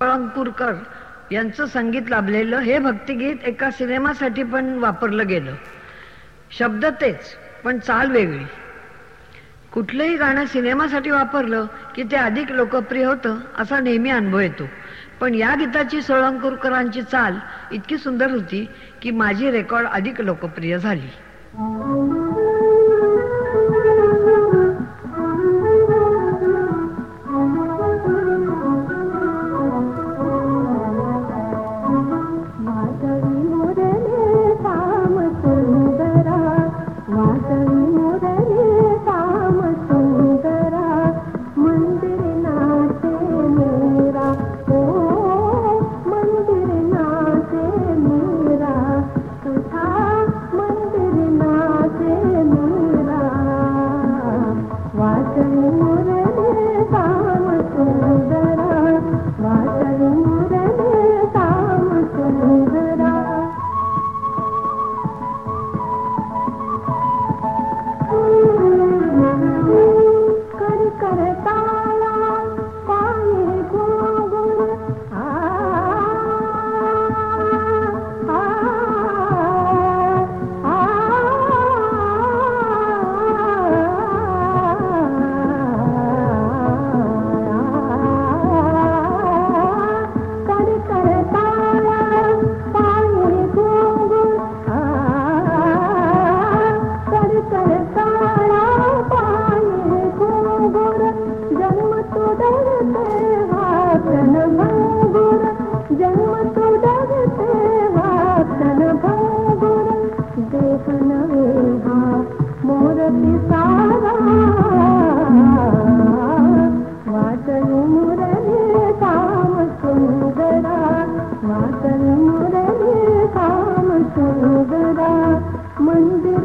अंकुरकर यांचं संगीत लाभलेलं हे भक्तिगीत एका सिनेमासाठी पण वापरलं गेलं. शब्द तेच पण चाल वेगळी. कुठलंही गाणं सिनेमासाठी वापरलं की ते अधिक लोकप्रिय होतं असा नेहमी अनुभव येतो. पण या गीताची सोळंकुरकरांची चाल इतकी सुंदर होती की माझी रेकॉर्ड अधिक लोकप्रिय झाली. Why can't? गरा मंदिर